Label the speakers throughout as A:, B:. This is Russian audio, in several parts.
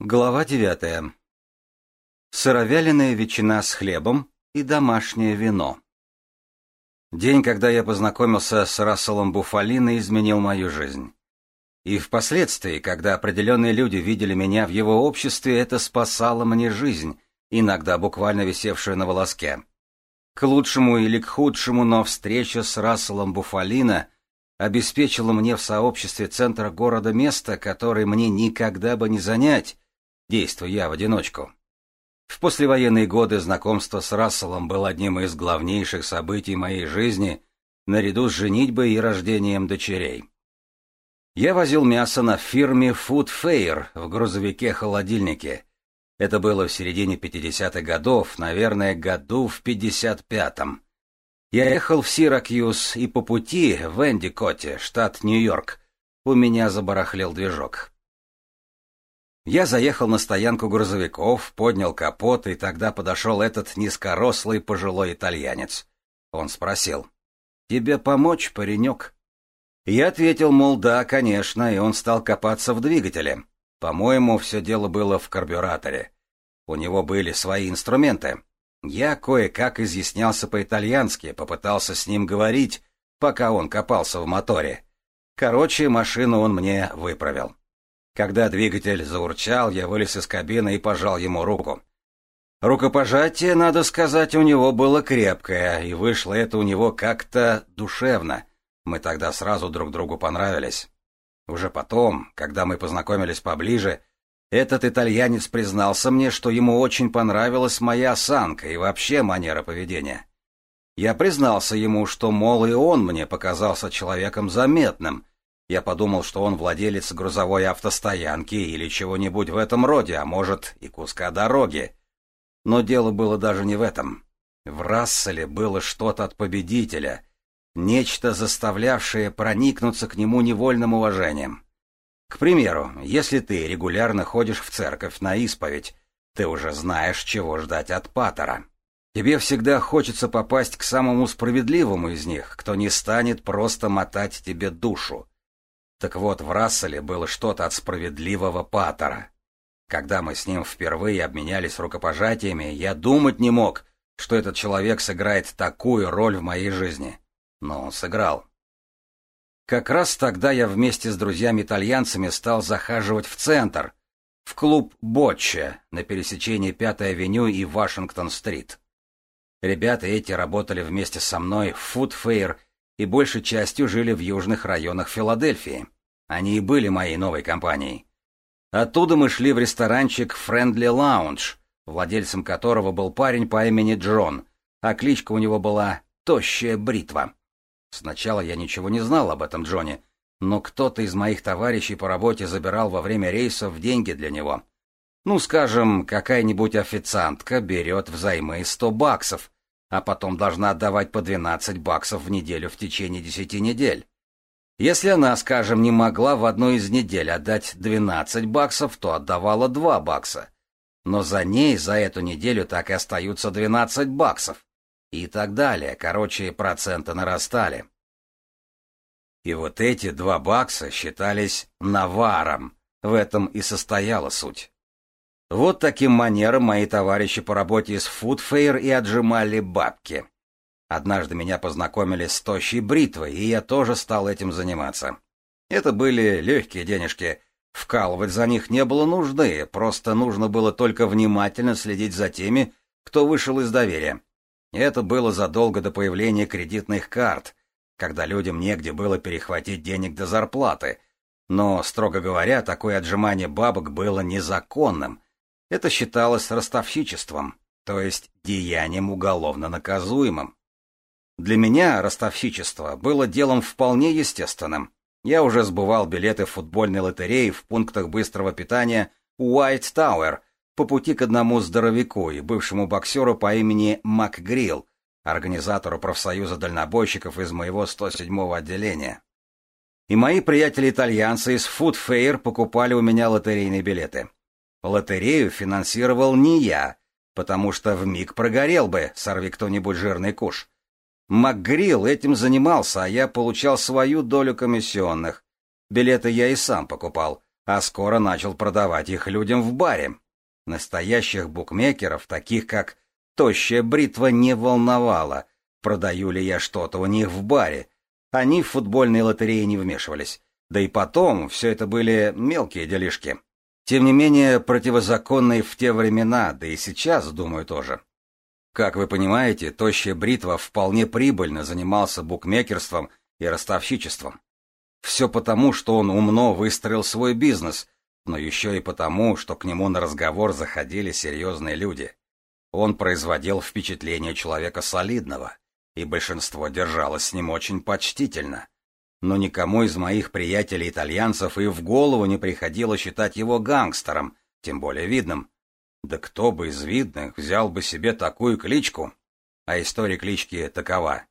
A: Глава девятая. Сыровяленая ветчина с хлебом и домашнее вино. День, когда я познакомился с Расселом Буфалино, изменил мою жизнь. И впоследствии, когда определенные люди видели меня в его обществе, это спасало мне жизнь, иногда буквально висевшую на волоске. К лучшему или к худшему, но встреча с Расселом Буфалино — обеспечила мне в сообществе центра города место, которое мне никогда бы не занять, Действуй я в одиночку. В послевоенные годы знакомство с Расселом было одним из главнейших событий моей жизни, наряду с женитьбой и рождением дочерей. Я возил мясо на фирме Food Fair в грузовике-холодильнике. Это было в середине 50-х годов, наверное, году в 55-м. Я ехал в Сиракьюс и по пути в Эндикоте, штат Нью-Йорк. У меня забарахлил движок. Я заехал на стоянку грузовиков, поднял капот, и тогда подошел этот низкорослый пожилой итальянец. Он спросил, «Тебе помочь, паренек?» Я ответил, мол, да, конечно, и он стал копаться в двигателе. По-моему, все дело было в карбюраторе. У него были свои инструменты. Я кое-как изъяснялся по-итальянски, попытался с ним говорить, пока он копался в моторе. Короче, машину он мне выправил когда двигатель заурчал, я вылез из кабины и пожал ему руку. Рукопожатие, надо сказать, у него было крепкое, и вышло это у него как-то душевно. Мы тогда сразу друг другу понравились. Уже потом, когда мы познакомились поближе, этот итальянец признался мне, что ему очень понравилась моя осанка и вообще манера поведения. Я признался ему, что, мол, и он мне показался человеком заметным — я подумал, что он владелец грузовой автостоянки или чего-нибудь в этом роде, а может и куска дороги. Но дело было даже не в этом. В Расселе было что-то от победителя, нечто заставлявшее проникнуться к нему невольным уважением. К примеру, если ты регулярно ходишь в церковь на исповедь, ты уже знаешь, чего ждать от патера. Тебе всегда хочется попасть к самому справедливому из них, кто не станет просто мотать тебе душу, так вот, в Расселе было что-то от справедливого патера. Когда мы с ним впервые обменялись рукопожатиями, я думать не мог, что этот человек сыграет такую роль в моей жизни. Но он сыграл. Как раз тогда я вместе с друзьями-итальянцами стал захаживать в центр, в клуб «Ботче» на пересечении 5-й авеню и Вашингтон-стрит. Ребята эти работали вместе со мной в «Фудфейр» и большей частью жили в южных районах Филадельфии. Они и были моей новой компанией. Оттуда мы шли в ресторанчик Friendly Lounge, владельцем которого был парень по имени Джон, а кличка у него была «Тощая бритва». Сначала я ничего не знал об этом Джоне, но кто-то из моих товарищей по работе забирал во время рейсов деньги для него. Ну, скажем, какая-нибудь официантка берет взаймы 100 баксов, а потом должна отдавать по 12 баксов в неделю в течение 10 недель. Если она, скажем, не могла в одной из недель отдать 12 баксов, то отдавала 2 бакса. Но за ней за эту неделю так и остаются 12 баксов. И так далее. Короче, проценты нарастали. И вот эти 2 бакса считались наваром. В этом и состояла суть. Вот таким манером мои товарищи по работе с Фудфейр и отжимали бабки. Однажды меня познакомили с тощей бритвой, и я тоже стал этим заниматься. Это были легкие денежки. Вкалывать за них не было нужды, просто нужно было только внимательно следить за теми, кто вышел из доверия. Это было задолго до появления кредитных карт, когда людям негде было перехватить денег до зарплаты. Но, строго говоря, такое отжимание бабок было незаконным — это считалось ростовщичеством, то есть деянием уголовно наказуемым. Для меня ростовщичество было делом вполне естественным. Я уже сбывал билеты в футбольной лотереи в пунктах быстрого питания White Tower по пути к одному здоровяку и бывшему боксеру по имени Мак организатору профсоюза дальнобойщиков из моего 107-го отделения. И мои приятели-итальянцы из Food Fair покупали у меня лотерейные билеты. Лотерею финансировал не я, потому что в миг прогорел бы, сорви кто-нибудь жирный куш. МакГрилл этим занимался, а я получал свою долю комиссионных. Билеты я и сам покупал, а скоро начал продавать их людям в баре. Настоящих букмекеров, таких как Тощая Бритва, не волновала, продаю ли я что-то у них в баре. Они в футбольные лотереи не вмешивались. Да и потом, все это были мелкие делишки. Тем не менее, противозаконные в те времена, да и сейчас, думаю, тоже. Как вы понимаете, тощая бритва вполне прибыльно занимался букмекерством и ростовщичеством. Все потому, что он умно выстроил свой бизнес, но еще и потому, что к нему на разговор заходили серьезные люди. Он производил впечатление человека солидного, и большинство держалось с ним очень почтительно но никому из моих приятелей-итальянцев и в голову не приходило считать его гангстером, тем более видным. Да кто бы из видных взял бы себе такую кличку? А история клички такова.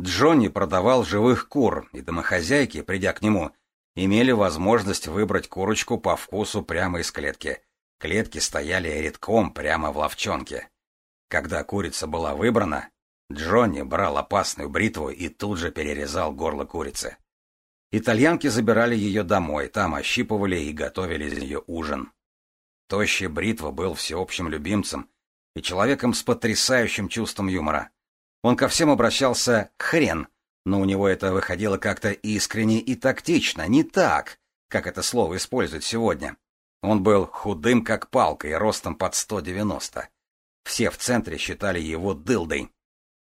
A: Джонни продавал живых кур, и домохозяйки, придя к нему, имели возможность выбрать курочку по вкусу прямо из клетки. Клетки стояли редком прямо в ловчонке. Когда курица была выбрана, Джонни брал опасную бритву и тут же перерезал горло курицы. Итальянки забирали ее домой, там ощипывали и готовили из нее ужин. Тощий бритва был всеобщим любимцем и человеком с потрясающим чувством юмора. Он ко всем обращался «хрен», но у него это выходило как-то искренне и тактично, не так, как это слово используют сегодня. Он был худым, как палка, и ростом под 190. Все в центре считали его дылдой.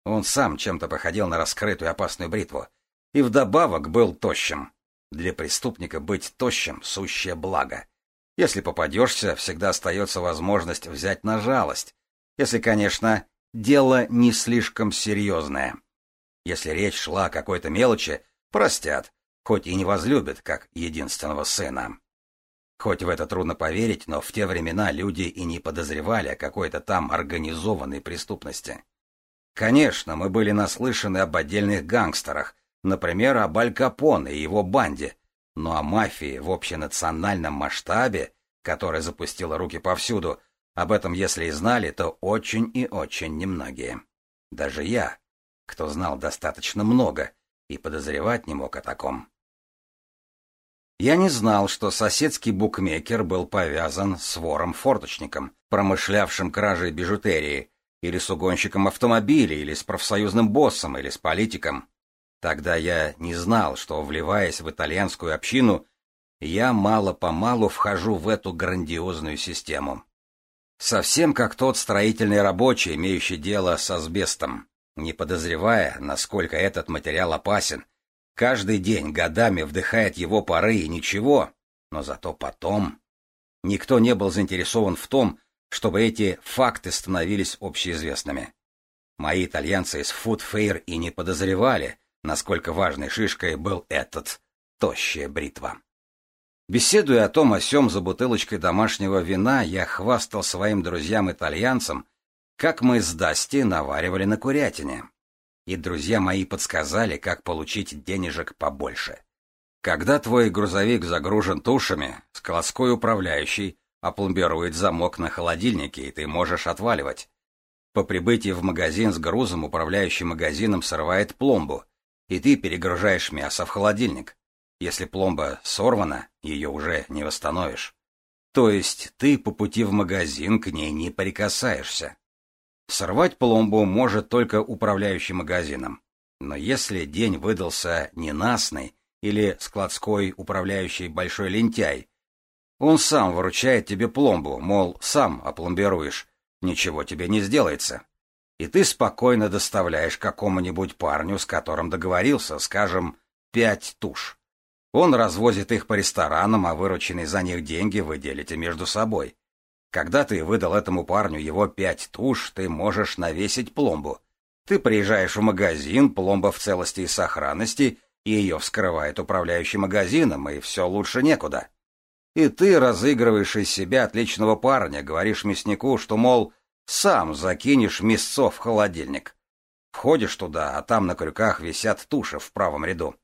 A: Он сам чем-то походил на раскрытую опасную бритву. И вдобавок был тощим. Для преступника быть тощим — сущее благо. Если попадешься, всегда остается возможность взять на жалость. Если, конечно, дело не слишком серьезное. Если речь шла о какой-то мелочи, простят, хоть и не возлюбят, как единственного сына. Хоть в это трудно поверить, но в те времена люди и не подозревали о какой-то там организованной преступности. Конечно, мы были наслышаны об отдельных гангстерах, например, об Аль Капоне и его банде, но о мафии в общенациональном масштабе, которая запустила руки повсюду, об этом, если и знали, то очень и очень немногие. Даже я, кто знал достаточно много и подозревать не мог о таком. Я не знал, что соседский букмекер был повязан с вором-форточником, промышлявшим кражей бижутерии, или с угонщиком автомобиля, или с профсоюзным боссом, или с политиком. Тогда я не знал, что, вливаясь в итальянскую общину, я мало-помалу вхожу в эту грандиозную систему. Совсем как тот строительный рабочий, имеющий дело с асбестом, не подозревая, насколько этот материал опасен. Каждый день годами вдыхает его пары и ничего, но зато потом... Никто не был заинтересован в том, чтобы эти факты становились общеизвестными. Мои итальянцы из Food Fair и не подозревали, насколько важной шишкой был этот тощая бритва. Беседуя о том о сём за бутылочкой домашнего вина, я хвастал своим друзьям-итальянцам, как мы с Дасти наваривали на курятине. И друзья мои подсказали, как получить денежек побольше. Когда твой грузовик загружен тушами, складской управляющий опломбирует замок на холодильнике, и ты можешь отваливать. По прибытии в магазин с грузом управляющий магазином срывает пломбу, и ты перегружаешь мясо в холодильник. Если пломба сорвана, ее уже не восстановишь. То есть ты по пути в магазин к ней не прикасаешься. Сорвать пломбу может только управляющий магазином. Но если день выдался ненастный или складской управляющий большой лентяй, он сам выручает тебе пломбу, мол, сам опломбируешь, ничего тебе не сделается. И ты спокойно доставляешь какому-нибудь парню, с которым договорился, скажем, пять туш. Он развозит их по ресторанам, а вырученные за них деньги вы делите между собой. Когда ты выдал этому парню его пять туш, ты можешь навесить пломбу. Ты приезжаешь в магазин, пломба в целости и сохранности, и ее вскрывает управляющий магазином, и все лучше некуда. И ты разыгрываешь из себя отличного парня, говоришь мяснику, что, мол, сам закинешь мясцо в холодильник. Входишь туда, а там на крюках висят туши в правом ряду.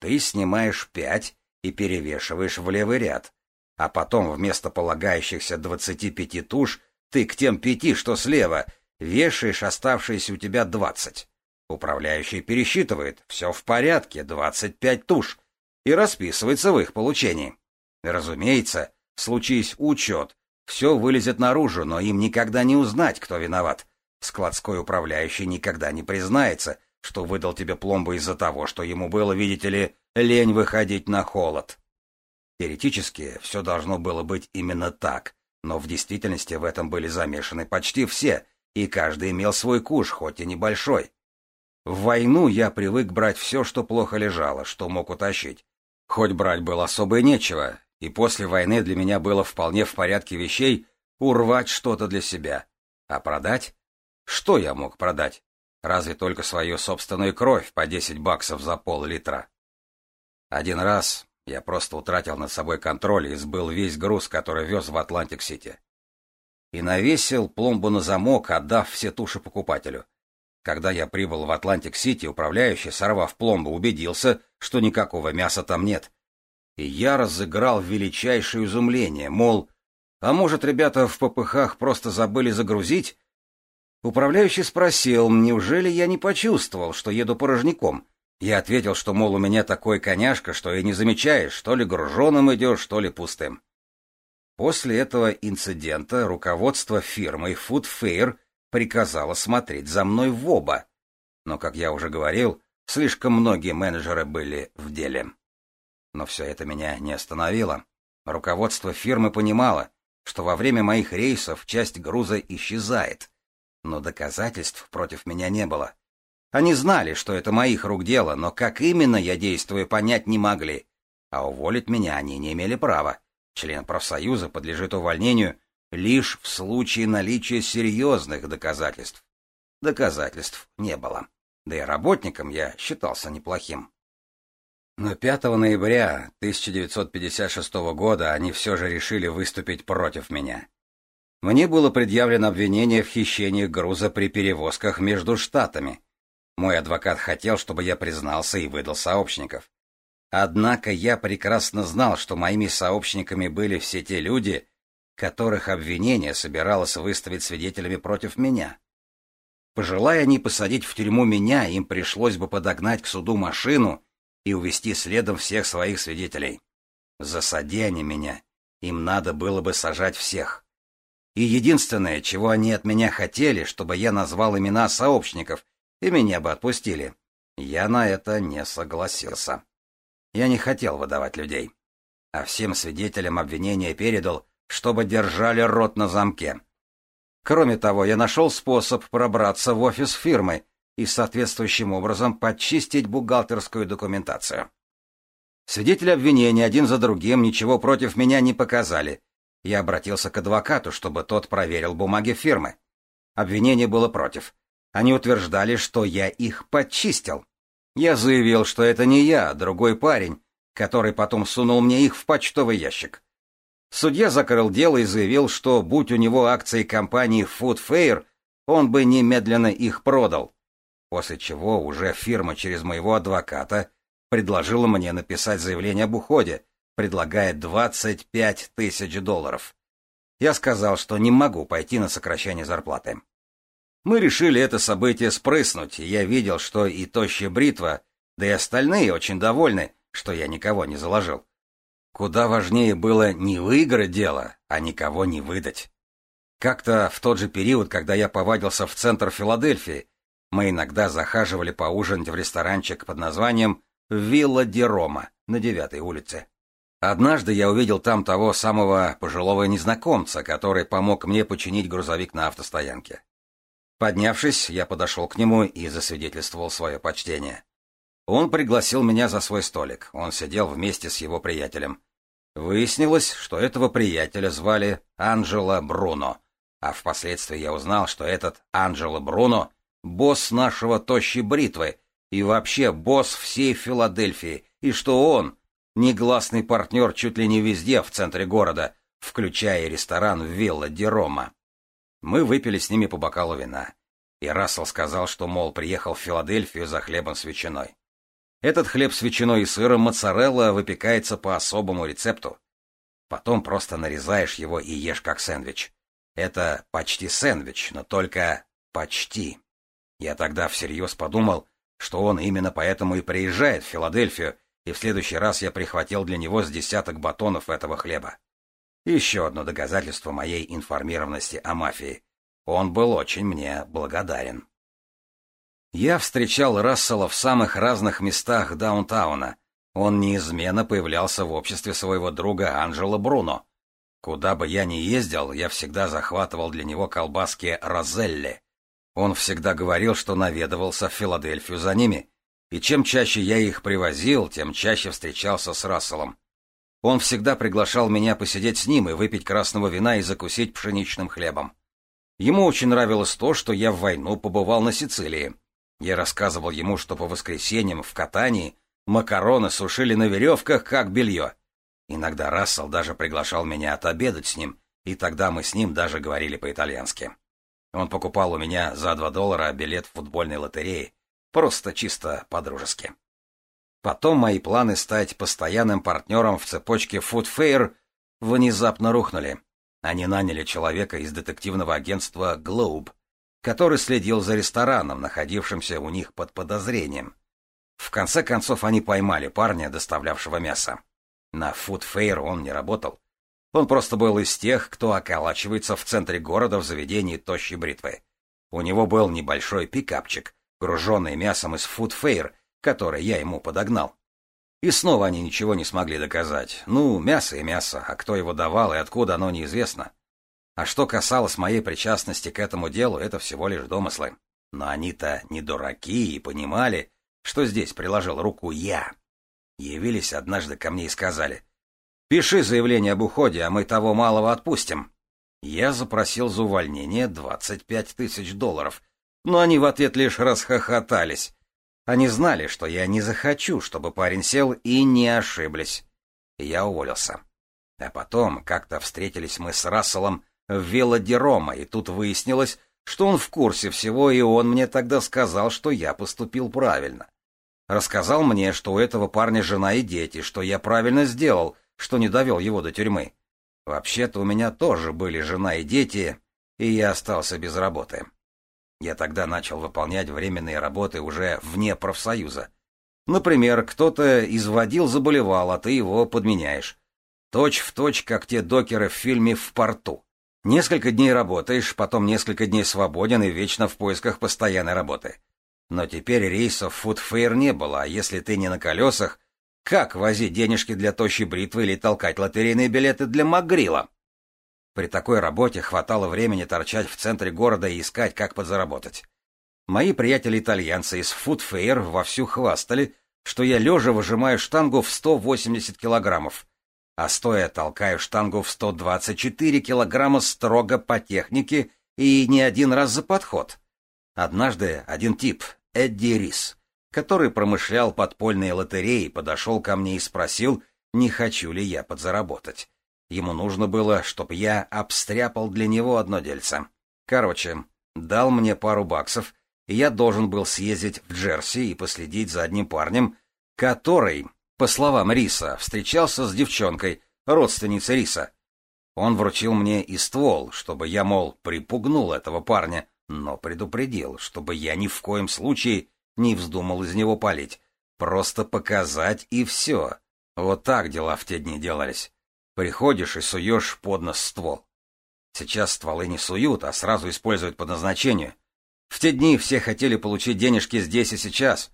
A: Ты снимаешь пять и перевешиваешь в левый ряд. А потом вместо полагающихся двадцати пяти туш ты к тем пяти, что слева, вешаешь оставшиеся у тебя двадцать. Управляющий пересчитывает, все в порядке, двадцать пять туш, и расписывается в их получении. Разумеется, случись учет, все вылезет наружу, но им никогда не узнать, кто виноват. Складской управляющий никогда не признается, что выдал тебе пломбу из-за того, что ему было, видите ли, лень выходить на холод. Теоретически все должно было быть именно так, но в действительности в этом были замешаны почти все, и каждый имел свой куш, хоть и небольшой. В войну я привык брать все, что плохо лежало, что мог утащить. Хоть брать было особо и нечего, и после войны для меня было вполне в порядке вещей урвать что-то для себя. А продать? Что я мог продать? Разве только свою собственную кровь по 10 баксов за пол-литра. Один раз я просто утратил над собой контроль и сбыл весь груз, который вез в Атлантик-Сити. И навесил пломбу на замок, отдав все туши покупателю. Когда я прибыл в Атлантик-Сити, управляющий, сорвав пломбу, убедился, что никакого мяса там нет — и я разыграл величайшее изумление, мол, а может, ребята впопыхах просто забыли загрузить? Управляющий спросил, неужели я не почувствовал, что еду порожняком? Я ответил, что, мол, у меня такой коняшка, что и не замечаешь, что ли груженым идешь, что ли пустым. После этого инцидента руководство фирмы Food Fair приказало смотреть за мной в оба. Но, как я уже говорил, слишком многие менеджеры были в деле но все это меня не остановило. Руководство фирмы понимало, что во время моих рейсов часть груза исчезает, но доказательств против меня не было. Они знали, что это моих рук дело, но как именно я действую, понять не могли. А уволить меня они не имели права. Член профсоюза подлежит увольнению лишь в случае наличия серьезных доказательств. Доказательств не было. Да и работником я считался неплохим. Но 5 ноября 1956 года они все же решили выступить против меня. Мне было предъявлено обвинение в хищении груза при перевозках между штатами. Мой адвокат хотел, чтобы я признался и выдал сообщников. Однако я прекрасно знал, что моими сообщниками были все те люди, которых обвинение собиралось выставить свидетелями против меня. Пожелая они посадить в тюрьму меня, им пришлось бы подогнать к суду машину — и увести следом всех своих свидетелей. Засади они меня, им надо было бы сажать всех. И единственное, чего они от меня хотели, чтобы я назвал имена сообщников, и меня бы отпустили. Я на это не согласился. Я не хотел выдавать людей. А всем свидетелям обвинения передал, чтобы держали рот на замке. Кроме того, я нашел способ пробраться в офис фирмы, и соответствующим образом подчистить бухгалтерскую документацию. Свидетели обвинения один за другим ничего против меня не показали. Я обратился к адвокату, чтобы тот проверил бумаги фирмы. Обвинение было против. Они утверждали, что я их подчистил. Я заявил, что это не я, а другой парень, который потом сунул мне их в почтовый ящик. Судья закрыл дело и заявил, что будь у него акции компании Food Fair, он бы немедленно их продал после чего уже фирма через моего адвоката предложила мне написать заявление об уходе, предлагая 25 тысяч долларов. Я сказал, что не могу пойти на сокращение зарплаты. Мы решили это событие спрыснуть, и я видел, что и тощая бритва, да и остальные очень довольны, что я никого не заложил. Куда важнее было не выиграть дело, а никого не выдать. Как-то в тот же период, когда я повадился в центр Филадельфии, мы иногда захаживали поужинать в ресторанчик под названием «Вилла Ди Рома» на девятой улице. Однажды я увидел там того самого пожилого незнакомца, который помог мне починить грузовик на автостоянке. Поднявшись, я подошел к нему и засвидетельствовал свое почтение. Он пригласил меня за свой столик, он сидел вместе с его приятелем. Выяснилось, что этого приятеля звали Анджело Бруно, а впоследствии я узнал, что этот Анджело Бруно — босс нашего тощей бритвы, и вообще босс всей Филадельфии, и что он негласный партнер чуть ли не везде в центре города, включая ресторан Вилла Дерома. Мы выпили с ними по бокалу вина. И Рассел сказал, что, мол, приехал в Филадельфию за хлебом с ветчиной. Этот хлеб с ветчиной и сыром моцарелла выпекается по особому рецепту. Потом просто нарезаешь его и ешь как сэндвич. Это почти сэндвич, но только почти. Я тогда всерьез подумал, что он именно поэтому и приезжает в Филадельфию, и в следующий раз я прихватил для него с десяток батонов этого хлеба. Еще одно доказательство моей информированности о мафии. Он был очень мне благодарен. Я встречал Рассела в самых разных местах даунтауна. Он неизменно появлялся в обществе своего друга Анжела Бруно. Куда бы я ни ездил, я всегда захватывал для него колбаски «Розелли», он всегда говорил, что наведывался в Филадельфию за ними, и чем чаще я их привозил, тем чаще встречался с Расселом. Он всегда приглашал меня посидеть с ним и выпить красного вина и закусить пшеничным хлебом. Ему очень нравилось то, что я в войну побывал на Сицилии. Я рассказывал ему, что по воскресеньям в катании макароны сушили на веревках, как белье. Иногда Рассел даже приглашал меня отобедать с ним, и тогда мы с ним даже говорили по-итальянски. Он покупал у меня за два доллара билет в футбольной лотерее, просто чисто по-дружески. Потом мои планы стать постоянным партнером в цепочке Food Fair внезапно рухнули. Они наняли человека из детективного агентства Globe, который следил за рестораном, находившимся у них под подозрением. В конце концов они поймали парня, доставлявшего мясо. На Food Fair он не работал, он просто был из тех, кто околачивается в центре города в заведении тощей бритвы. У него был небольшой пикапчик, груженный мясом из фудфейр, который я ему подогнал. И снова они ничего не смогли доказать. Ну, мясо и мясо, а кто его давал и откуда оно неизвестно. А что касалось моей причастности к этому делу, это всего лишь домыслы. Но они-то не дураки и понимали, что здесь приложил руку я. Явились однажды ко мне и сказали, Пиши заявление об уходе, а мы того малого отпустим. Я запросил за увольнение 25 тысяч долларов, но они в ответ лишь расхохотались. Они знали, что я не захочу, чтобы парень сел, и не ошиблись. Я уволился. А потом как-то встретились мы с Расселом в Велодерома, и тут выяснилось, что он в курсе всего, и он мне тогда сказал, что я поступил правильно. Рассказал мне, что у этого парня жена и дети, что я правильно сделал — что не довел его до тюрьмы. Вообще-то у меня тоже были жена и дети, и я остался без работы. Я тогда начал выполнять временные работы уже вне профсоюза. Например, кто-то изводил заболевал, а ты его подменяешь. Точь в точь, как те докеры в фильме «В порту». Несколько дней работаешь, потом несколько дней свободен и вечно в поисках постоянной работы. Но теперь рейсов фудфейр не было, а если ты не на колесах, как возить денежки для тощей бритвы или толкать лотерейные билеты для магрила? При такой работе хватало времени торчать в центре города и искать, как подзаработать. Мои приятели-итальянцы из Foodfair вовсю хвастали, что я лежа выжимаю штангу в 180 килограммов, а стоя толкаю штангу в 124 килограмма строго по технике и не один раз за подход. Однажды один тип, Эдди Рис, который промышлял подпольной лотереей, подошел ко мне и спросил, не хочу ли я подзаработать. Ему нужно было, чтобы я обстряпал для него одно дельце. Короче, дал мне пару баксов, и я должен был съездить в Джерси и последить за одним парнем, который, по словам Риса, встречался с девчонкой, родственницей Риса. Он вручил мне и ствол, чтобы я, мол, припугнул этого парня, но предупредил, чтобы я ни в коем случае не вздумал из него палить. Просто показать и все. Вот так дела в те дни делались. Приходишь и суешь под нос ствол. Сейчас стволы не суют, а сразу используют по назначению. В те дни все хотели получить денежки здесь и сейчас.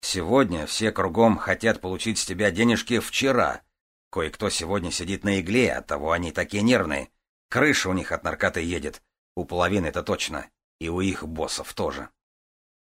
A: Сегодня все кругом хотят получить с тебя денежки вчера. Кое-кто сегодня сидит на игле, а оттого они такие нервные. Крыша у них от наркоты едет. У половины это точно. И у их боссов тоже.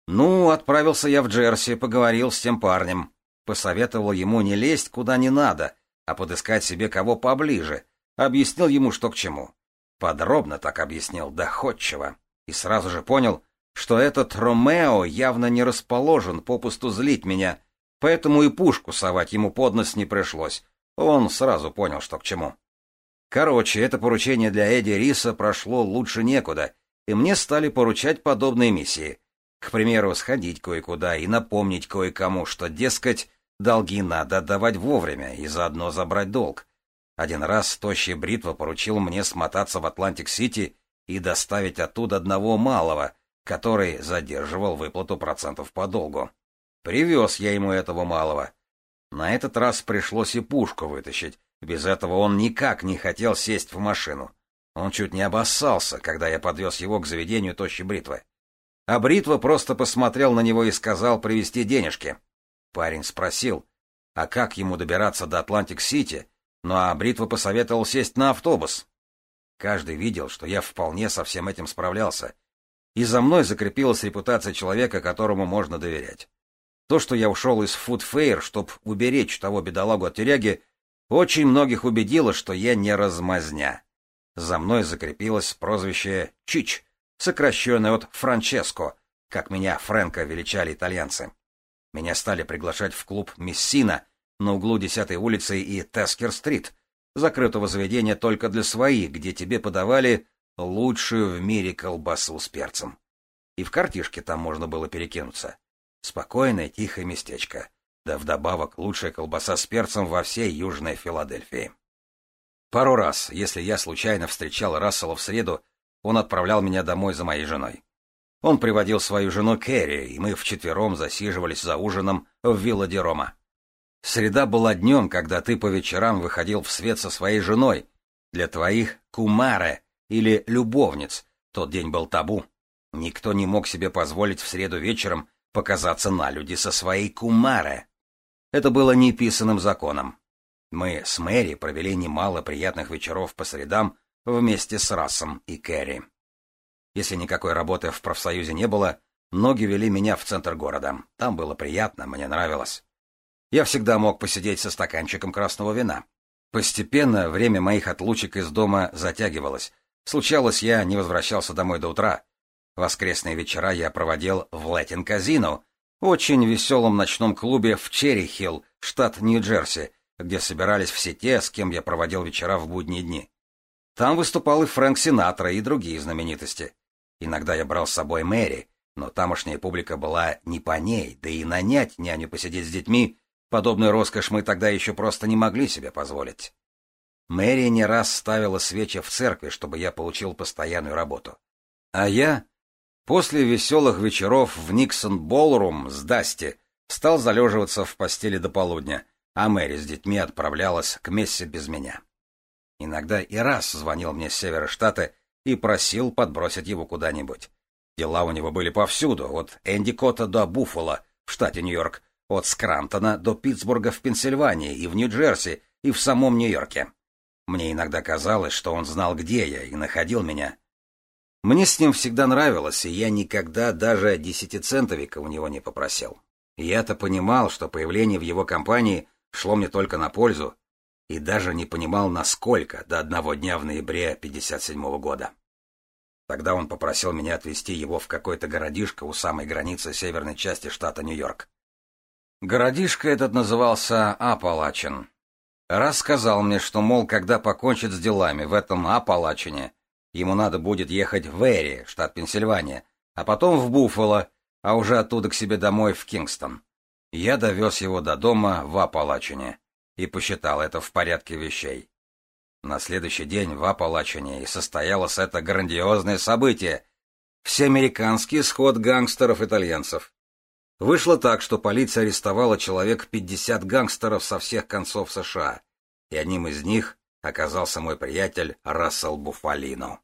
A: Ну, отправился я в Джерси, поговорил с тем парнем. Посоветовал ему не лезть куда не надо, а подыскать себе кого поближе. Объяснил ему, что к чему. Подробно так объяснил, доходчиво. И сразу же понял, что этот Ромео явно не расположен попусту злить меня, поэтому и пушку совать ему под нос не пришлось. Он сразу понял, что к чему. Короче, это поручение для Эдди Риса прошло лучше некуда, и мне стали поручать подобные миссии — к примеру, сходить кое-куда и напомнить кое-кому, что, дескать, долги надо отдавать вовремя и заодно забрать долг. Один раз Тощий Бритва поручил мне смотаться в Атлантик-Сити и доставить оттуда одного малого, который задерживал выплату процентов по долгу. Привез я ему этого малого. На этот раз пришлось и пушку вытащить, без этого он никак не хотел сесть в машину. Он чуть не обоссался, когда я подвез его к заведению Тощей Бритвы а Бритва просто посмотрел на него и сказал привезти денежки. Парень спросил, а как ему добираться до Атлантик-Сити, ну а Бритва посоветовал сесть на автобус. Каждый видел, что я вполне со всем этим справлялся, и за мной закрепилась репутация человека, которому можно доверять. То, что я ушел из Фудфейр, чтобы уберечь того бедолагу от тюряги, очень многих убедило, что я не размазня. За мной закрепилось прозвище «Чич», сокращенный от Франческо, как меня Фрэнко величали итальянцы. Меня стали приглашать в клуб «Мессина» на углу 10-й улицы и Тескер-стрит, закрытого заведения только для своих, где тебе подавали лучшую в мире колбасу с перцем. И в картишке там можно было перекинуться. Спокойное, тихое местечко. Да вдобавок лучшая колбаса с перцем во всей Южной Филадельфии. Пару раз, если я случайно встречал Рассела в среду, он отправлял меня домой за моей женой. Он приводил свою жену Кэрри, и мы вчетвером засиживались за ужином в вилла Ди Рома. Среда была днем, когда ты по вечерам выходил в свет со своей женой. Для твоих кумары или любовниц тот день был табу. Никто не мог себе позволить в среду вечером показаться на люди со своей кумаре. Это было неписанным законом. Мы с Мэри провели немало приятных вечеров по средам вместе с Расом и Кэрри. Если никакой работы в профсоюзе не было, ноги вели меня в центр города. Там было приятно, мне нравилось. Я всегда мог посидеть со стаканчиком красного вина. Постепенно время моих отлучек из дома затягивалось. Случалось, я не возвращался домой до утра. Воскресные вечера я проводил в Лэтин-казино, очень веселом ночном клубе в Черрихилл, штат Нью-Джерси, где собирались все те, с кем я проводил вечера в будние дни. Там выступал и Фрэнк Синатра, и другие знаменитости. Иногда я брал с собой Мэри, но тамошняя публика была не по ней, да и нанять няню посидеть с детьми, подобную роскошь мы тогда еще просто не могли себе позволить. Мэри не раз ставила свечи в церкви, чтобы я получил постоянную работу. А я после веселых вечеров в Никсон Болрум с Дасти стал залеживаться в постели до полудня, а Мэри с детьми отправлялась к мессе без меня. Иногда и раз звонил мне с севера штата и просил подбросить его куда-нибудь. Дела у него были повсюду, от Эндикота до Буффало в штате Нью-Йорк, от Скрантона до Питтсбурга в Пенсильвании и в Нью-Джерси и в самом Нью-Йорке. Мне иногда казалось, что он знал, где я, и находил меня. Мне с ним всегда нравилось, и я никогда даже десятицентовика у него не попросил. Я-то понимал, что появление в его компании шло мне только на пользу, и даже не понимал, насколько до одного дня в ноябре 57 -го года. Тогда он попросил меня отвезти его в какое-то городишко у самой границы северной части штата Нью-Йорк. Городишко этот назывался Апалачин. Рассказал мне, что, мол, когда покончит с делами в этом Апалачине, ему надо будет ехать в Эри, штат Пенсильвания, а потом в Буффало, а уже оттуда к себе домой в Кингстон. Я довез его до дома в Апалачине и посчитал это в порядке вещей. На следующий день в Апалачине состоялось это грандиозное событие — всеамериканский сход гангстеров-итальянцев. Вышло так, что полиция арестовала человек 50 гангстеров со всех концов США, и одним из них оказался мой приятель Рассел Буфалино.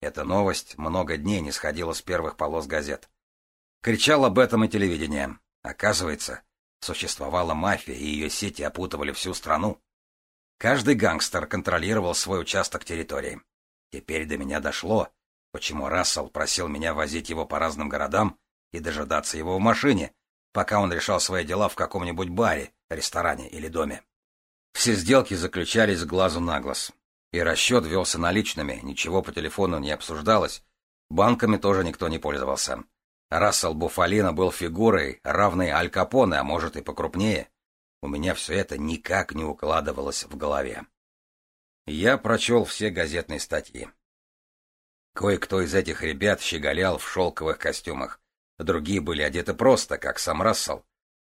A: Эта новость много дней не сходила с первых полос газет. Кричал об этом и телевидение. Оказывается, Существовала мафия, и ее сети опутывали всю страну. Каждый гангстер контролировал свой участок территории. Теперь до меня дошло, почему Рассел просил меня возить его по разным городам и дожидаться его в машине, пока он решал свои дела в каком-нибудь баре, ресторане или доме. Все сделки заключались глазу на глаз. И расчет велся наличными, ничего по телефону не обсуждалось, банками тоже никто не пользовался. Рассел Буфалино был фигурой, равной Аль Капоне, а может и покрупнее. У меня все это никак не укладывалось в голове. Я прочел все газетные статьи. Кое-кто из этих ребят щеголял в шелковых костюмах, другие были одеты просто, как сам Рассел.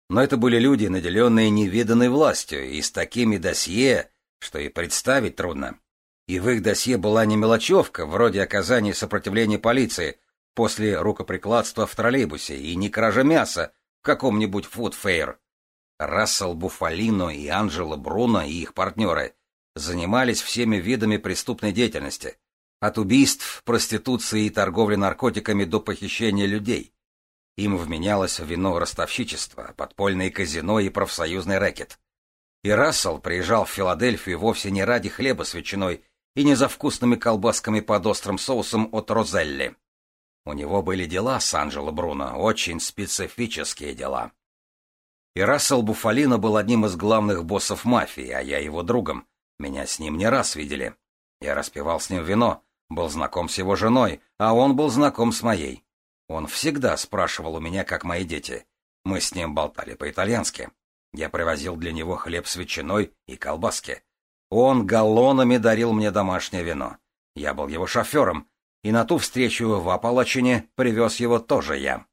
A: Но это были люди, наделенные невиданной властью и с такими досье, что и представить трудно. И в их досье была не мелочевка, вроде оказания сопротивления полиции — после рукоприкладства в троллейбусе и не кража мяса в каком-нибудь фудфейр. Рассел Буфалино и Анджело Бруно и их партнеры занимались всеми видами преступной деятельности, от убийств, проституции и торговли наркотиками до похищения людей. Им вменялось вино ростовщичества, подпольные казино и профсоюзный рэкет. И Рассел приезжал в Филадельфию вовсе не ради хлеба с ветчиной и не за вкусными колбасками под острым соусом от Розелли. У него были дела с Анджело Бруно, очень специфические дела. И Рассел Буфалино был одним из главных боссов мафии, а я его другом. Меня с ним не раз видели. Я распивал с ним вино, был знаком с его женой, а он был знаком с моей. Он всегда спрашивал у меня, как мои дети. Мы с ним болтали по-итальянски. Я привозил для него хлеб с ветчиной и колбаски. Он галлонами дарил мне домашнее вино. Я был его шофером, и на ту встречу в Апалачине привез его тоже я.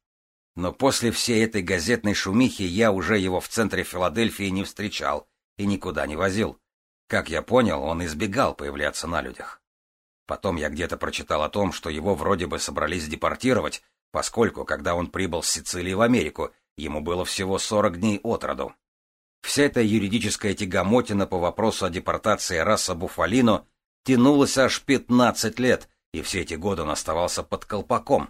A: Но после всей этой газетной шумихи я уже его в центре Филадельфии не встречал и никуда не возил. Как я понял, он избегал появляться на людях. Потом я где-то прочитал о том, что его вроде бы собрались депортировать, поскольку, когда он прибыл с Сицилии в Америку, ему было всего 40 дней от роду. Вся эта юридическая тягомотина по вопросу о депортации раса Буфалино тянулась аж 15 лет — и все эти годы он оставался под колпаком.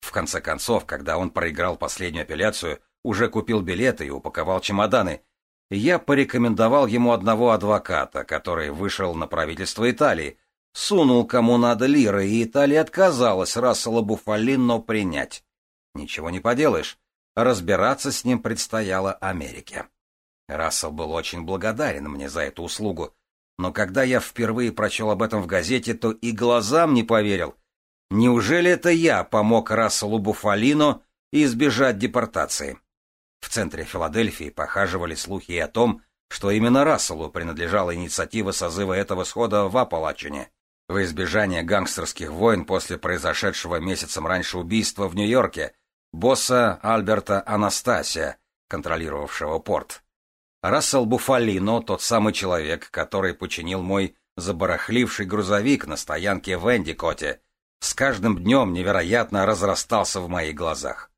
A: В конце концов, когда он проиграл последнюю апелляцию, уже купил билеты и упаковал чемоданы, я порекомендовал ему одного адвоката, который вышел на правительство Италии, сунул кому надо лиры, и Италия отказалась Рассела Буфалино принять. Ничего не поделаешь, разбираться с ним предстояло Америке. Рассел был очень благодарен мне за эту услугу, но когда я впервые прочел об этом в газете, то и глазам не поверил. Неужели это я помог Расселу Буфалино избежать депортации? В центре Филадельфии похаживали слухи и о том, что именно Расселу принадлежала инициатива созыва этого схода в Апалачине. В избежание гангстерских войн после произошедшего месяцем раньше убийства в Нью-Йорке босса Альберта Анастасия, контролировавшего порт. Рассел Буфалино, тот самый человек, который починил мой забарахливший грузовик на стоянке в Эндикоте, с каждым днем невероятно разрастался в моих глазах.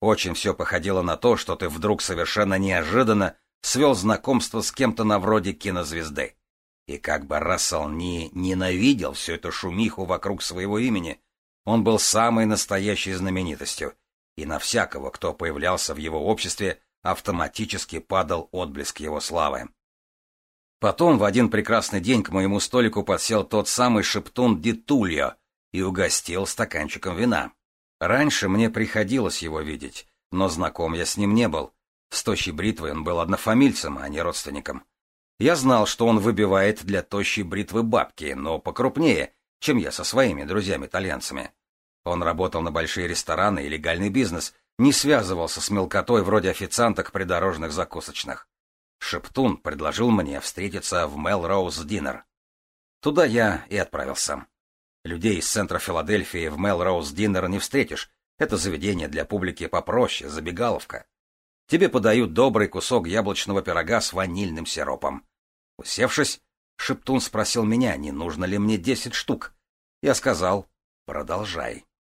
A: Очень все походило на то, что ты вдруг совершенно неожиданно свел знакомство с кем-то на вроде кинозвезды. И как бы Рассел не ненавидел всю эту шумиху вокруг своего имени, он был самой настоящей знаменитостью, и на всякого, кто появлялся в его обществе, автоматически падал отблеск его славы. Потом в один прекрасный день к моему столику подсел тот самый шептун Дитульо и угостил стаканчиком вина. Раньше мне приходилось его видеть, но знаком я с ним не был. С тощей бритвой он был однофамильцем, а не родственником. Я знал, что он выбивает для тощей бритвы бабки, но покрупнее, чем я со своими друзьями-итальянцами. Он работал на большие рестораны и легальный бизнес — не связывался с мелкотой вроде официанток придорожных закусочных. Шептун предложил мне встретиться в Мелроуз Динер. Туда я и отправился. Людей из центра Филадельфии в Мелроуз Динер не встретишь. Это заведение для публики попроще, забегаловка. Тебе подают добрый кусок яблочного пирога с ванильным сиропом. Усевшись, Шептун спросил меня, не нужно ли мне десять штук. Я сказал, продолжай.